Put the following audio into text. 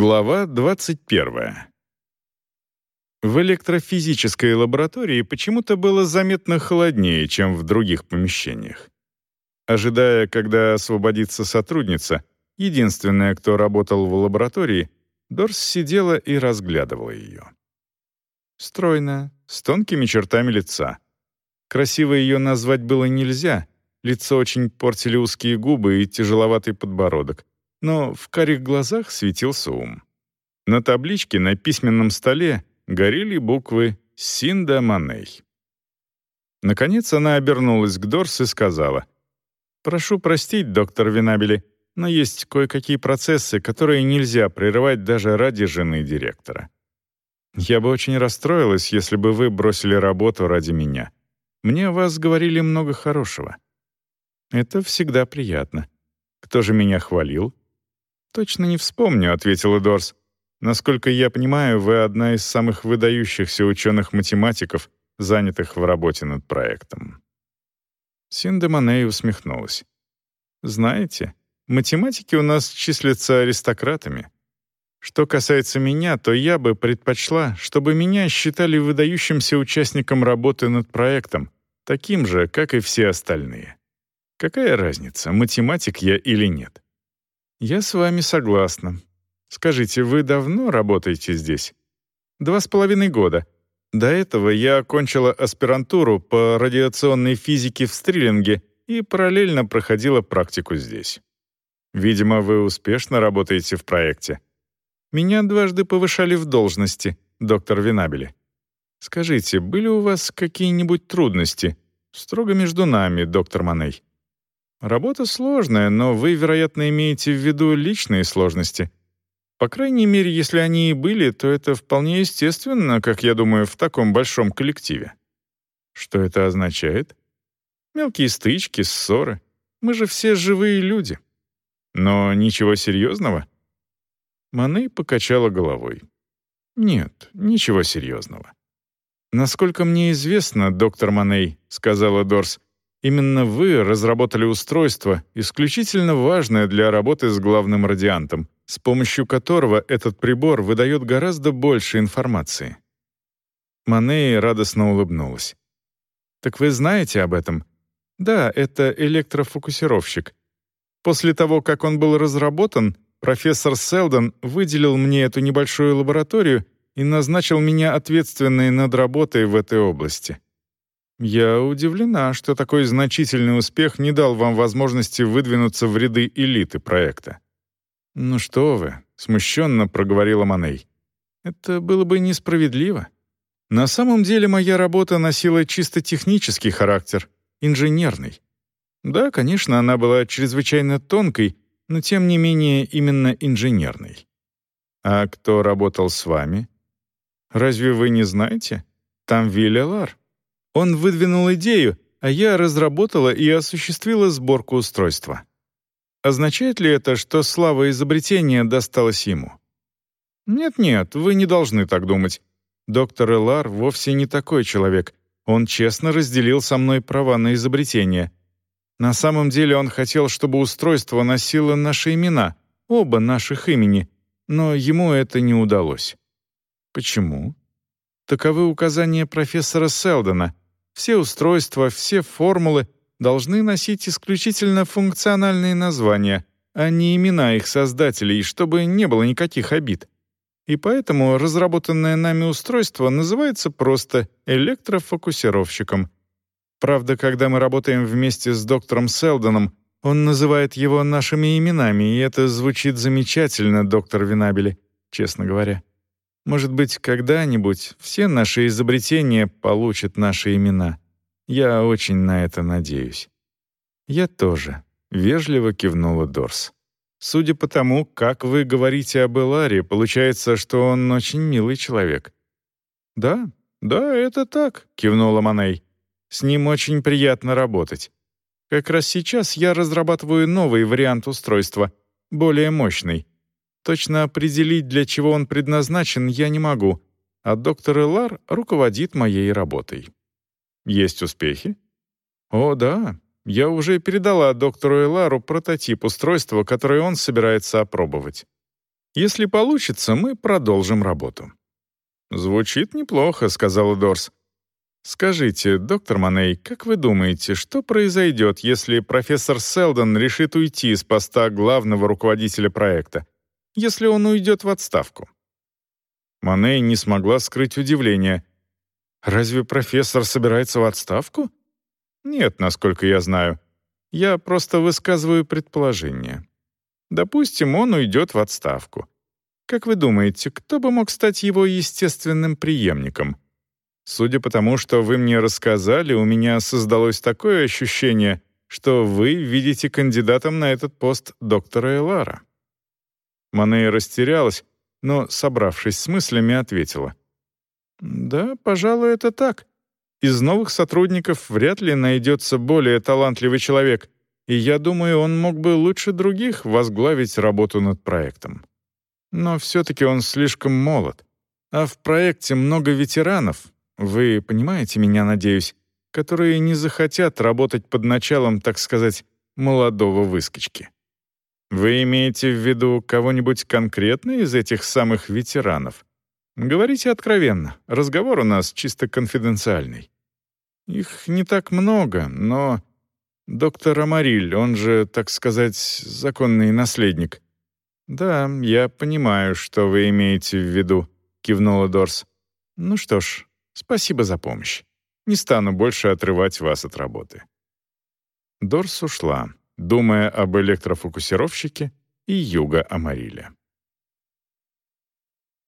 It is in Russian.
Глава 21. В электрофизической лаборатории почему-то было заметно холоднее, чем в других помещениях. Ожидая, когда освободится сотрудница, единственная, кто работал в лаборатории, Дорс сидела и разглядывала ее. Стройная, с тонкими чертами лица. Красиво ее назвать было нельзя, лицо очень портили узкие губы и тяжеловатый подбородок но в карих глазах светился ум. На табличке на письменном столе горели буквы «Синда Маней». Наконец она обернулась к Дорс и сказала, «Прошу простить, доктор Винабели, но есть кое-какие процессы, которые нельзя прерывать даже ради жены директора. Я бы очень расстроилась, если бы вы бросили работу ради меня. Мне о вас говорили много хорошего. Это всегда приятно. Кто же меня хвалил? «Точно не вспомню», — ответила Дорс. «Насколько я понимаю, вы одна из самых выдающихся ученых-математиков, занятых в работе над проектом». Синда Моней усмехнулась. «Знаете, математики у нас числятся аристократами. Что касается меня, то я бы предпочла, чтобы меня считали выдающимся участником работы над проектом, таким же, как и все остальные. Какая разница, математик я или нет?» «Я с вами согласна. Скажите, вы давно работаете здесь?» «Два с половиной года. До этого я окончила аспирантуру по радиационной физике в Стриллинге и параллельно проходила практику здесь. Видимо, вы успешно работаете в проекте. Меня дважды повышали в должности, доктор Винабели. Скажите, были у вас какие-нибудь трудности? Строго между нами, доктор Маней. Работа сложная, но вы, вероятно, имеете в виду личные сложности. По крайней мере, если они и были, то это вполне естественно, как я думаю, в таком большом коллективе. Что это означает? Мелкие стычки, ссоры. Мы же все живые люди. Но ничего серьезного? Маны покачала головой. Нет, ничего серьезного. Насколько мне известно, доктор Маней, сказала Дорс, Именно вы разработали устройство, исключительно важное для работы с главным радиантом, с помощью которого этот прибор выдает гораздо больше информации. Манеи радостно улыбнулась. «Так вы знаете об этом?» «Да, это электрофокусировщик. После того, как он был разработан, профессор Селдон выделил мне эту небольшую лабораторию и назначил меня ответственной над работой в этой области. «Я удивлена, что такой значительный успех не дал вам возможности выдвинуться в ряды элиты проекта». «Ну что вы», — смущенно проговорила Маней. «Это было бы несправедливо. На самом деле моя работа носила чисто технический характер, инженерный. Да, конечно, она была чрезвычайно тонкой, но тем не менее именно инженерной. А кто работал с вами? Разве вы не знаете? Там Вилля Лар. Он выдвинул идею, а я разработала и осуществила сборку устройства. Означает ли это, что слава изобретения досталась ему? Нет-нет, вы не должны так думать. Доктор Элар вовсе не такой человек. Он честно разделил со мной права на изобретение. На самом деле он хотел, чтобы устройство носило наши имена, оба наших имени, но ему это не удалось. Почему? Таковы указания профессора Селдона. Все устройства, все формулы должны носить исключительно функциональные названия, а не имена их создателей, чтобы не было никаких обид. И поэтому разработанное нами устройство называется просто электрофокусировщиком. Правда, когда мы работаем вместе с доктором Селдоном, он называет его нашими именами, и это звучит замечательно, доктор Винабели, честно говоря. Может быть, когда-нибудь все наши изобретения получат наши имена. Я очень на это надеюсь. Я тоже, вежливо кивнула Дорс. Судя по тому, как вы говорите об Эларе, получается, что он очень милый человек. Да, да, это так, кивнула Маней. С ним очень приятно работать. Как раз сейчас я разрабатываю новый вариант устройства, более мощный. Точно определить, для чего он предназначен, я не могу, а доктор Элар руководит моей работой. Есть успехи? О, да. Я уже передала доктору Элару прототип устройства, которое он собирается опробовать. Если получится, мы продолжим работу». «Звучит неплохо», — сказала Дорс. «Скажите, доктор Маней, как вы думаете, что произойдет, если профессор Селдон решит уйти с поста главного руководителя проекта? Если он уйдет в отставку?» Маней не смогла скрыть удивление. «Разве профессор собирается в отставку?» «Нет, насколько я знаю. Я просто высказываю предположение. Допустим, он уйдет в отставку. Как вы думаете, кто бы мог стать его естественным преемником?» Судя по тому, что вы мне рассказали, у меня создалось такое ощущение, что вы видите кандидатом на этот пост доктора Элара». Манея растерялась, но, собравшись с мыслями, ответила. «Да, пожалуй, это так. Из новых сотрудников вряд ли найдется более талантливый человек, и я думаю, он мог бы лучше других возглавить работу над проектом. Но все-таки он слишком молод. А в проекте много ветеранов, вы понимаете меня, надеюсь, которые не захотят работать под началом, так сказать, молодого выскочки. Вы имеете в виду кого-нибудь конкретно из этих самых ветеранов? Говорите откровенно, разговор у нас чисто конфиденциальный. Их не так много, но... Доктор Амариль, он же, так сказать, законный наследник. «Да, я понимаю, что вы имеете в виду», — кивнула Дорс. «Ну что ж, Спасибо за помощь. Не стану больше отрывать вас от работы». Дорс ушла, думая об электрофокусировщике и Юга Амариле.